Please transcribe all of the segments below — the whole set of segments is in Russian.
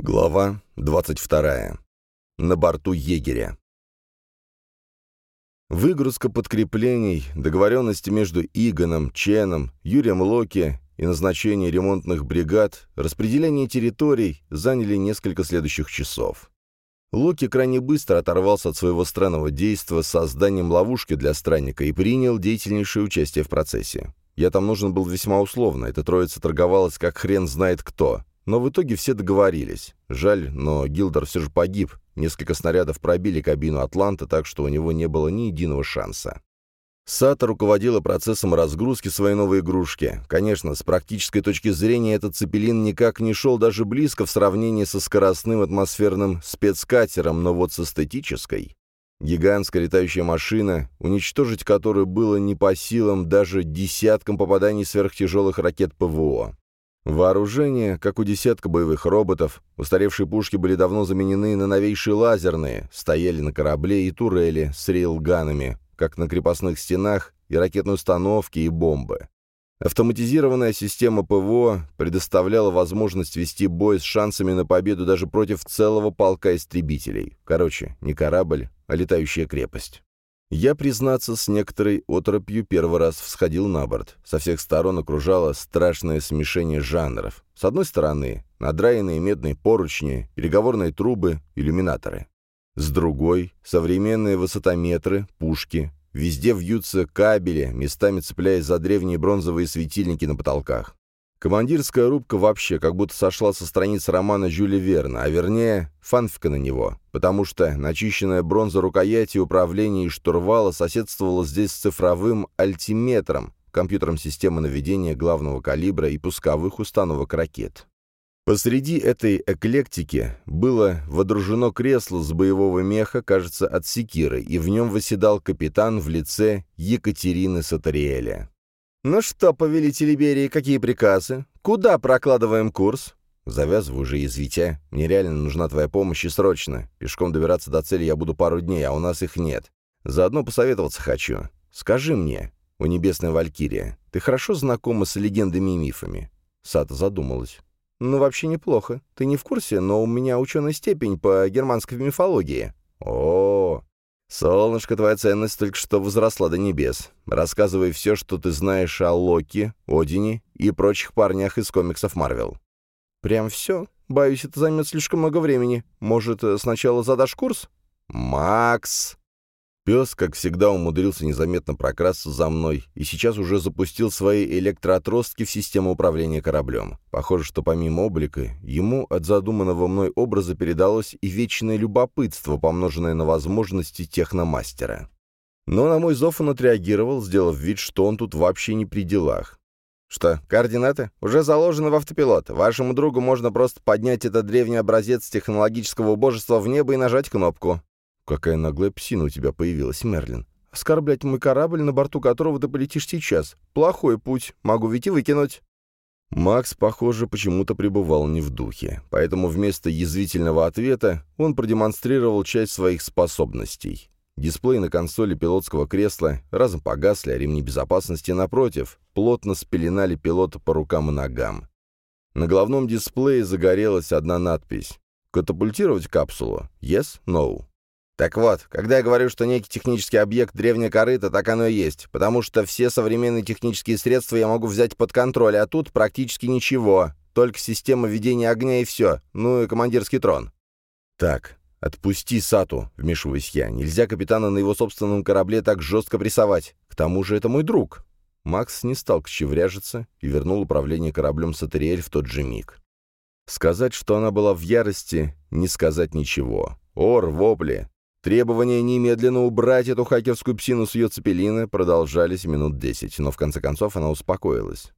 Глава 22. На борту егеря. Выгрузка подкреплений, договоренности между Игоном, Ченом, Юрием Локи и назначение ремонтных бригад, распределение территорий заняли несколько следующих часов. Локи крайне быстро оторвался от своего странного действа с созданием ловушки для странника и принял деятельнейшее участие в процессе. Я там нужен был весьма условно, эта троица торговалась как хрен знает кто, но в итоге все договорились. Жаль, но Гилдер все же погиб. Несколько снарядов пробили кабину «Атланта», так что у него не было ни единого шанса. Сата руководила процессом разгрузки своей новой игрушки. Конечно, с практической точки зрения этот цепелин никак не шел даже близко в сравнении со скоростным атмосферным спецкатером, но вот с эстетической. Гигантская летающая машина, уничтожить которую было не по силам даже десяткам попаданий сверхтяжелых ракет ПВО. Вооружение, как у десятка боевых роботов, устаревшие пушки были давно заменены на новейшие лазерные, стояли на корабле и турели с рейлганами, как на крепостных стенах, и ракетные установки, и бомбы. Автоматизированная система ПВО предоставляла возможность вести бой с шансами на победу даже против целого полка истребителей. Короче, не корабль, а летающая крепость. Я, признаться, с некоторой оторопью первый раз всходил на борт. Со всех сторон окружало страшное смешение жанров. С одной стороны, надраенные медные поручни, переговорные трубы, иллюминаторы. С другой — современные высотометры, пушки. Везде вьются кабели, местами цепляясь за древние бронзовые светильники на потолках. Командирская рубка вообще как будто сошла со страниц романа Жюля Верна, а вернее, фанфика на него, потому что начищенная бронза рукояти управления и штурвала соседствовала здесь с цифровым альтиметром, компьютером системы наведения главного калибра и пусковых установок ракет. Посреди этой эклектики было водружено кресло с боевого меха, кажется, от секиры, и в нем восседал капитан в лице Екатерины Сатариэля. «Ну что, повелитель Иберии, какие приказы? Куда прокладываем курс?» «Завязывай уже, извитя. Мне реально нужна твоя помощь и срочно. Пешком добираться до цели я буду пару дней, а у нас их нет. Заодно посоветоваться хочу. Скажи мне, о небесная валькирия, ты хорошо знакома с легендами и мифами?» Сата задумалась. «Ну, вообще неплохо. Ты не в курсе, но у меня ученая степень по германской мифологии». «О, «Солнышко, твоя ценность только что возросла до небес. Рассказывай все, что ты знаешь о Локи, Одине и прочих парнях из комиксов Марвел». «Прям все? Боюсь, это займет слишком много времени. Может, сначала задашь курс?» «Макс!» Пес, как всегда, умудрился незаметно прокрасться за мной и сейчас уже запустил свои электроотростки в систему управления кораблем. Похоже, что помимо облика, ему от задуманного мной образа передалось и вечное любопытство, помноженное на возможности техномастера. Но на мой зов он отреагировал, сделав вид, что он тут вообще не при делах. «Что, координаты? Уже заложены в автопилот. Вашему другу можно просто поднять этот древний образец технологического божества в небо и нажать кнопку. «Какая наглая псина у тебя появилась, Мерлин. Оскорблять мой корабль, на борту которого ты полетишь сейчас. Плохой путь. Могу ведь и выкинуть». Макс, похоже, почему-то пребывал не в духе, поэтому вместо язвительного ответа он продемонстрировал часть своих способностей. Дисплей на консоли пилотского кресла разом погасли, а ремни безопасности, напротив, плотно спеленали пилота по рукам и ногам. На головном дисплее загорелась одна надпись «Катапультировать капсулу? Yes? No?» Так вот, когда я говорю, что некий технический объект древняя корыта, так оно и есть, потому что все современные технические средства я могу взять под контроль, а тут практически ничего, только система ведения огня и все, ну и командирский трон. Так, отпусти Сату, вмешиваюсь я, нельзя капитана на его собственном корабле так жестко прессовать, к тому же это мой друг. Макс не стал кчевряжиться и вернул управление кораблем Сатериэль в тот же миг. Сказать, что она была в ярости, не сказать ничего. Ор, вопли, Требования немедленно убрать эту хакерскую псину с ее цепелина продолжались минут десять, но в конце концов она успокоилась.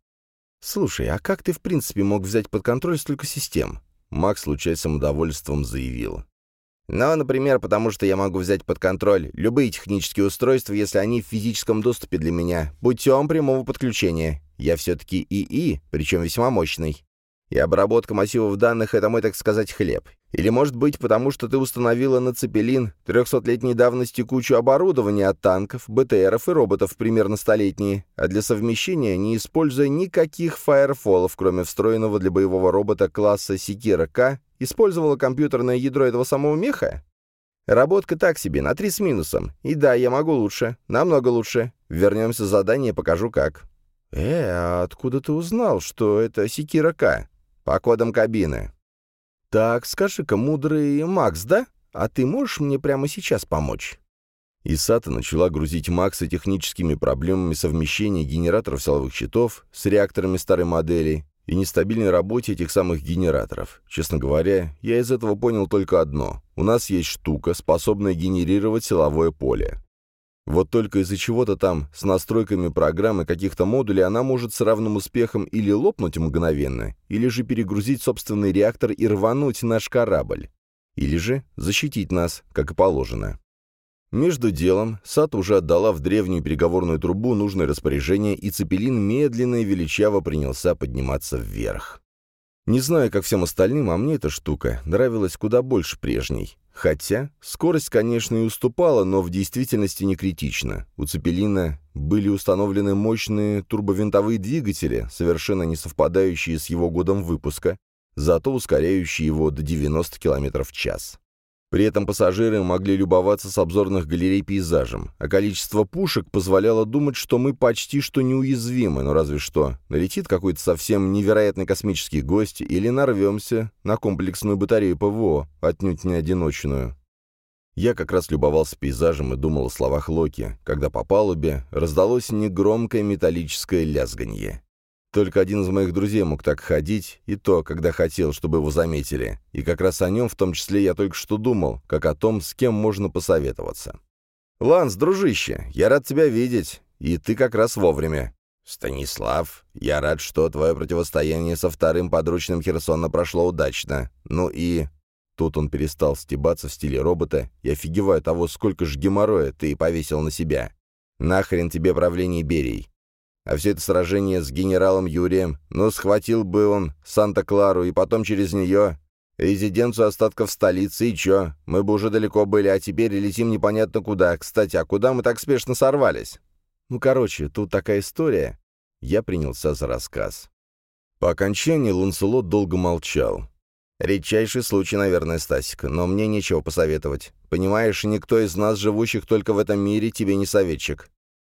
«Слушай, а как ты в принципе мог взять под контроль столько систем?» Макс, случаясь самодовольством, заявил. «Ну, например, потому что я могу взять под контроль любые технические устройства, если они в физическом доступе для меня, путем прямого подключения. Я все-таки ИИ, причем весьма мощный. И обработка массивов данных — это мой, так сказать, хлеб. Или, может быть, потому что ты установила на Цепелин 300-летней давности кучу оборудования от танков, БТРов и роботов примерно столетние, а для совмещения не используя никаких фаерфолов, кроме встроенного для боевого робота класса Секира К, использовала компьютерное ядро этого самого меха? Работка так себе, на три с минусом. И да, я могу лучше, намного лучше. Вернемся в задание, покажу как. Э, а откуда ты узнал, что это Секира К? По кодам кабины. «Так, скажи-ка, мудрый Макс, да? А ты можешь мне прямо сейчас помочь?» Исата начала грузить Макса техническими проблемами совмещения генераторов силовых щитов с реакторами старой модели и нестабильной работе этих самых генераторов. Честно говоря, я из этого понял только одно. У нас есть штука, способная генерировать силовое поле. Вот только из-за чего-то там с настройками программы каких-то модулей она может с равным успехом или лопнуть мгновенно, или же перегрузить собственный реактор и рвануть наш корабль. Или же защитить нас, как и положено. Между делом Сат уже отдала в древнюю переговорную трубу нужное распоряжение, и Цепелин медленно и величаво принялся подниматься вверх. Не знаю, как всем остальным, а мне эта штука нравилась куда больше прежней. Хотя скорость, конечно, и уступала, но в действительности не критично. У Цепелина были установлены мощные турбовинтовые двигатели, совершенно не совпадающие с его годом выпуска, зато ускоряющие его до 90 км в час. При этом пассажиры могли любоваться с обзорных галерей пейзажем, а количество пушек позволяло думать, что мы почти что неуязвимы, но разве что налетит какой-то совсем невероятный космический гость или нарвемся на комплексную батарею ПВО, отнюдь не одиночную. Я как раз любовался пейзажем и думал о словах Локи, когда по палубе раздалось негромкое металлическое лязганье. Только один из моих друзей мог так ходить, и то, когда хотел, чтобы его заметили. И как раз о нем в том числе я только что думал, как о том, с кем можно посоветоваться. «Ланс, дружище, я рад тебя видеть, и ты как раз вовремя». «Станислав, я рад, что твое противостояние со вторым подручным Херсона прошло удачно. Ну и...» Тут он перестал стебаться в стиле робота и офигеваю того, сколько ж геморроя ты повесил на себя. «Нахрен тебе правление Берий. А все это сражение с генералом Юрием, ну, схватил бы он Санта-Клару и потом через нее резиденцию остатков столицы, и чё? Мы бы уже далеко были, а теперь летим непонятно куда. Кстати, а куда мы так спешно сорвались? Ну, короче, тут такая история. Я принялся за рассказ. По окончании Ланселот долго молчал. Редчайший случай, наверное, Стасик, но мне нечего посоветовать. Понимаешь, никто из нас, живущих только в этом мире, тебе не советчик.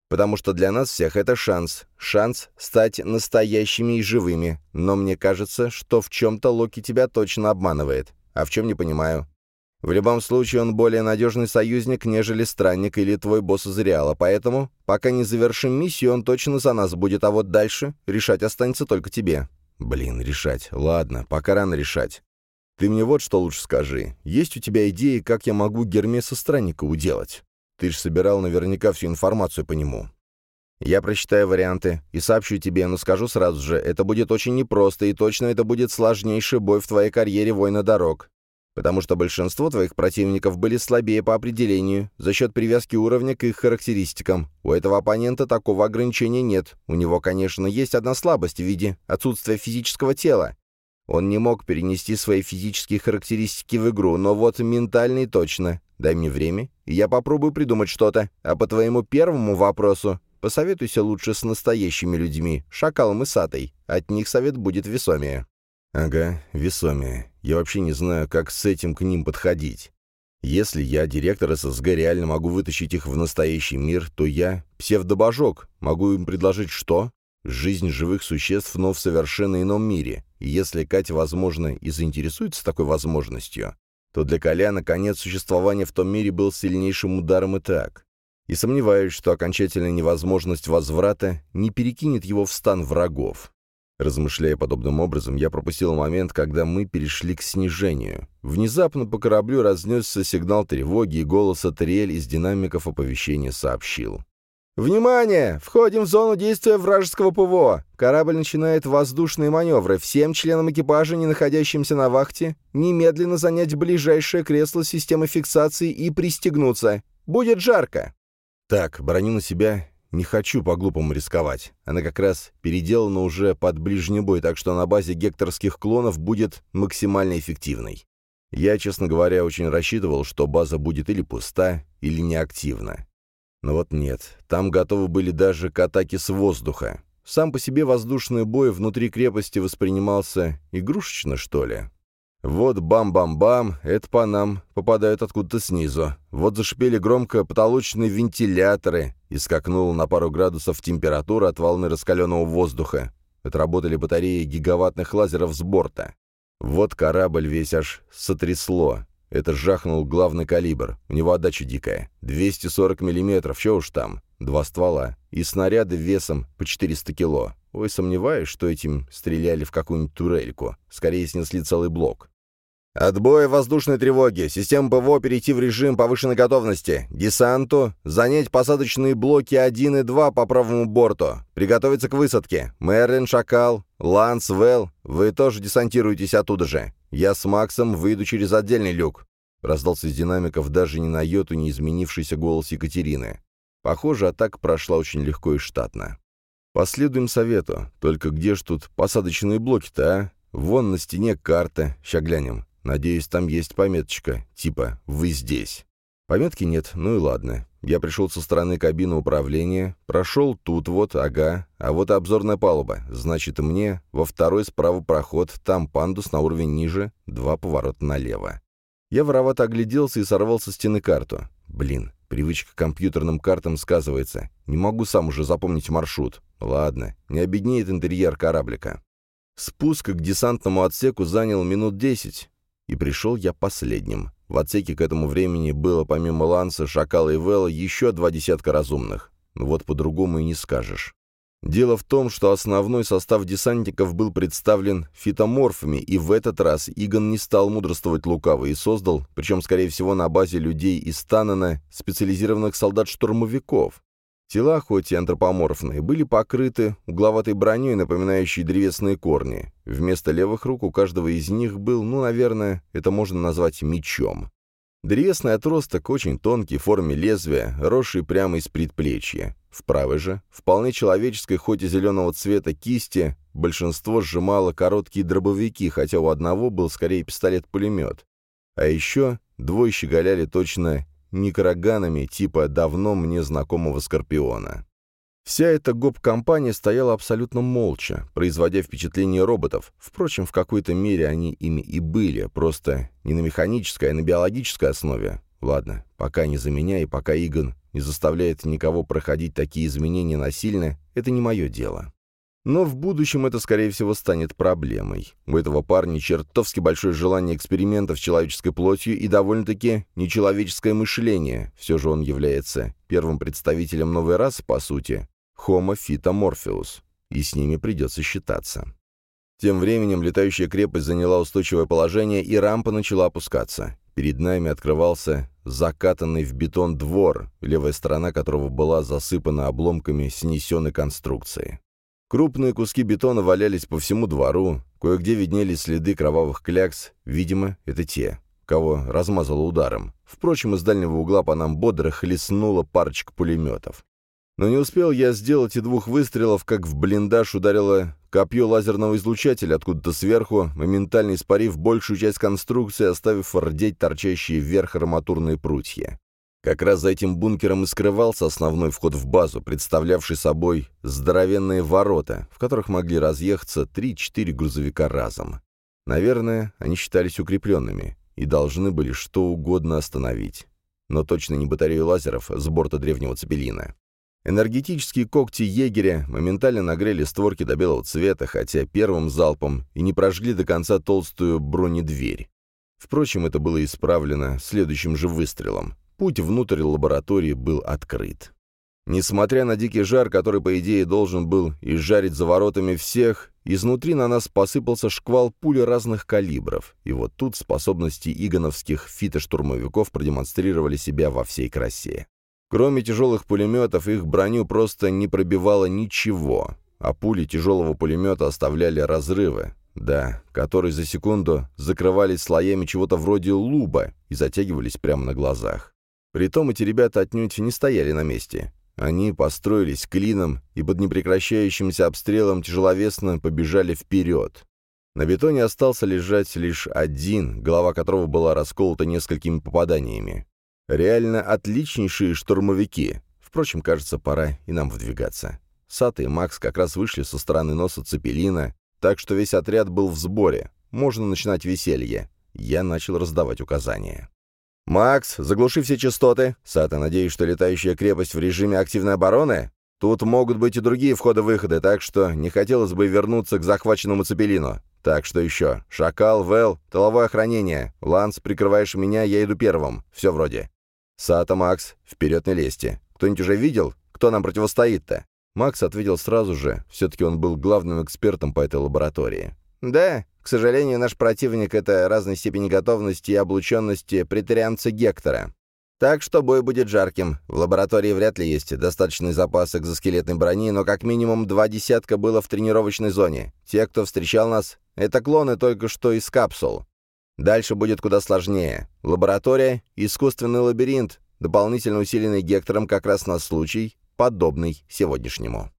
Потому что для нас всех это шанс. Шанс стать настоящими и живыми. Но мне кажется, что в чем-то Локи тебя точно обманывает. А в чем не понимаю. В любом случае, он более надежный союзник, нежели странник или твой босс из Реала, поэтому, пока не завершим миссию, он точно за нас будет, а вот дальше решать останется только тебе. Блин, решать. Ладно, пока рано решать. Ты мне вот что лучше скажи. Есть у тебя идеи, как я могу Гермеса Странника уделать? Ты ж собирал наверняка всю информацию по нему. Я прочитаю варианты и сообщу тебе, но скажу сразу же, это будет очень непросто, и точно это будет сложнейший бой в твоей карьере воина дорог. Потому что большинство твоих противников были слабее по определению, за счет привязки уровня к их характеристикам. У этого оппонента такого ограничения нет. У него, конечно, есть одна слабость в виде отсутствия физического тела. Он не мог перенести свои физические характеристики в игру, но вот ментальный точно. Дай мне время, и я попробую придумать что-то. А по твоему первому вопросу, посоветуйся лучше с настоящими людьми, Шакалом и Сатой. От них совет будет весомее». «Ага, весомее. Я вообще не знаю, как с этим к ним подходить. Если я, директор ССГ, реально могу вытащить их в настоящий мир, то я, псевдобожок, могу им предложить что? Жизнь живых существ, но в совершенно ином мире. И если Катя, возможно, и заинтересуется такой возможностью, то для Коляна конец существования в том мире был сильнейшим ударом и так. И сомневаюсь, что окончательная невозможность возврата не перекинет его в стан врагов. Размышляя подобным образом, я пропустил момент, когда мы перешли к снижению. Внезапно по кораблю разнесся сигнал тревоги, и голос Атериэль из динамиков оповещения сообщил. «Внимание! Входим в зону действия вражеского ПВО. Корабль начинает воздушные маневры. Всем членам экипажа, не находящимся на вахте, немедленно занять ближайшее кресло системы фиксации и пристегнуться. Будет жарко!» «Так, броню на себя Не хочу по-глупому рисковать. Она как раз переделана уже под ближний бой, так что на базе гекторских клонов будет максимально эффективной. Я, честно говоря, очень рассчитывал, что база будет или пуста, или неактивна. Но вот нет, там готовы были даже к атаке с воздуха. Сам по себе воздушный бой внутри крепости воспринимался игрушечно, что ли. Вот бам-бам-бам, это по нам попадают откуда-то снизу. Вот зашипели громко потолочные вентиляторы, и скакнула на пару градусов температура от волны раскаленного воздуха. Отработали батареи гигаваттных лазеров с борта. Вот корабль весь аж сотрясло. Это жахнул главный калибр. У него отдача дикая. 240 миллиметров, что уж там. Два ствола. И снаряды весом по 400 кило. Ой, сомневаюсь, что этим стреляли в какую-нибудь турельку. Скорее снесли целый блок. «Отбой воздушной тревоги. Система ПВО перейти в режим повышенной готовности. Десанту. Занять посадочные блоки 1 и 2 по правому борту. Приготовиться к высадке. Мерлин, Шакал, Ланс, Вэл. Вы тоже десантируетесь оттуда же. Я с Максом выйду через отдельный люк». Раздался из динамиков даже ни на йоту не изменившийся голос Екатерины. Похоже, атака прошла очень легко и штатно. «Последуем совету. Только где ж тут посадочные блоки-то, а? Вон на стене карта. Ща глянем. Надеюсь, там есть пометочка, типа «Вы здесь». Пометки нет, ну и ладно. Я пришел со стороны кабины управления, прошел тут вот, ага, а вот обзорная палуба. Значит, мне во второй справа проход, там пандус на уровень ниже, два поворота налево. Я воровато огляделся и сорвал со стены карту. Блин, привычка к компьютерным картам сказывается. Не могу сам уже запомнить маршрут. Ладно, не обеднеет интерьер кораблика. Спуск к десантному отсеку занял минут десять. И пришел я последним. В отсеке к этому времени было помимо Ланса, Шакала и Вэлла еще два десятка разумных. Вот по-другому и не скажешь. Дело в том, что основной состав десантников был представлен фитоморфами, и в этот раз Игон не стал мудрствовать лукаво и создал, причем, скорее всего, на базе людей из Танана, специализированных солдат-штурмовиков, Тела, хоть и антропоморфные, были покрыты угловатой броней, напоминающей древесные корни. Вместо левых рук у каждого из них был, ну, наверное, это можно назвать мечом. Древесный отросток очень тонкий, в форме лезвия, росший прямо из предплечья. В правой же, вполне человеческой, хоть и зеленого цвета кисти, большинство сжимало короткие дробовики, хотя у одного был скорее пистолет-пулемет. А еще двое щеголяли точно никараганами типа давно мне знакомого Скорпиона. Вся эта гоп-компания стояла абсолютно молча, производя впечатление роботов. Впрочем, в какой-то мере они ими и были, просто не на механической, а на биологической основе. Ладно, пока не за меня и пока Игон не заставляет никого проходить такие изменения насильно, это не мое дело. Но в будущем это, скорее всего, станет проблемой. У этого парня чертовски большое желание экспериментов с человеческой плотью и довольно-таки нечеловеческое мышление. Все же он является первым представителем новой расы, по сути, Homo phytomorpheus, и с ними придется считаться. Тем временем летающая крепость заняла устойчивое положение, и рампа начала опускаться. Перед нами открывался закатанный в бетон двор, левая сторона которого была засыпана обломками снесенной конструкции. Крупные куски бетона валялись по всему двору, кое-где виднелись следы кровавых клякс, видимо, это те, кого размазало ударом. Впрочем, из дальнего угла по нам бодро хлестнула парочка пулеметов. Но не успел я сделать и двух выстрелов, как в блиндаж ударило копье лазерного излучателя откуда-то сверху, моментально испарив большую часть конструкции, оставив рдеть торчащие вверх арматурные прутья. Как раз за этим бункером и скрывался основной вход в базу, представлявший собой здоровенные ворота, в которых могли разъехаться 3-4 грузовика разом. Наверное, они считались укрепленными и должны были что угодно остановить. Но точно не батарею лазеров с борта древнего цепелина. Энергетические когти егеря моментально нагрели створки до белого цвета, хотя первым залпом и не прожгли до конца толстую бронедверь. Впрочем, это было исправлено следующим же выстрелом. Путь внутрь лаборатории был открыт. Несмотря на дикий жар, который, по идее, должен был изжарить за воротами всех, изнутри на нас посыпался шквал пули разных калибров, и вот тут способности игоновских фитоштурмовиков продемонстрировали себя во всей красе. Кроме тяжелых пулеметов, их броню просто не пробивало ничего, а пули тяжелого пулемета оставляли разрывы, да, которые за секунду закрывались слоями чего-то вроде луба и затягивались прямо на глазах. Притом эти ребята отнюдь не стояли на месте. Они построились клином и под непрекращающимся обстрелом тяжеловесно побежали вперед. На бетоне остался лежать лишь один, голова которого была расколота несколькими попаданиями. Реально отличнейшие штурмовики. Впрочем, кажется, пора и нам выдвигаться. Сата и Макс как раз вышли со стороны носа Цепелина, так что весь отряд был в сборе. Можно начинать веселье. Я начал раздавать указания. «Макс, заглуши все частоты. Сата, надеюсь, что летающая крепость в режиме активной обороны? Тут могут быть и другие входы-выходы, так что не хотелось бы вернуться к захваченному Цепелину. Так, что еще? Шакал, Вэл, тыловое охранение. Ланс, прикрываешь меня, я иду первым. Все вроде. Сата, Макс, вперед не лезьте. Кто-нибудь уже видел, кто нам противостоит-то?» Макс ответил сразу же. Все-таки он был главным экспертом по этой лаборатории. «Да, к сожалению, наш противник — это разной степени готовности и облученности претарианца Гектора. Так что бой будет жарким. В лаборатории вряд ли есть достаточный запас экзоскелетной брони, но как минимум два десятка было в тренировочной зоне. Те, кто встречал нас, это клоны только что из капсул. Дальше будет куда сложнее. Лаборатория — искусственный лабиринт, дополнительно усиленный Гектором как раз на случай, подобный сегодняшнему.